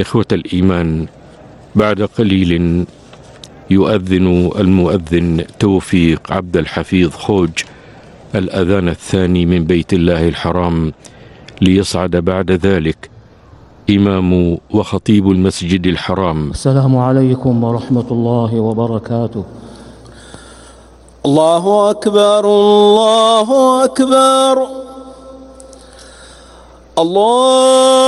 إخوة الإيمان بعد قليل يؤذن المؤذن توفيق عبد الحفيظ خوج الأذان الثاني من بيت الله الحرام ليصعد بعد ذلك إمام وخطيب المسجد الحرام. السلام عليكم ورحمة الله وبركاته. الله أكبر الله أكبر. الله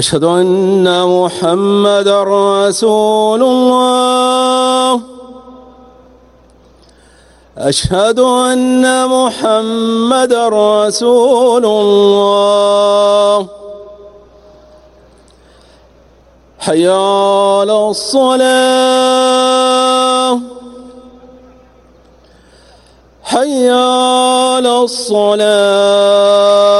أشهد أن محمد رسول الله. أشهد أن محمد رسول الله. حي على الصلاة. حي على الصلاة.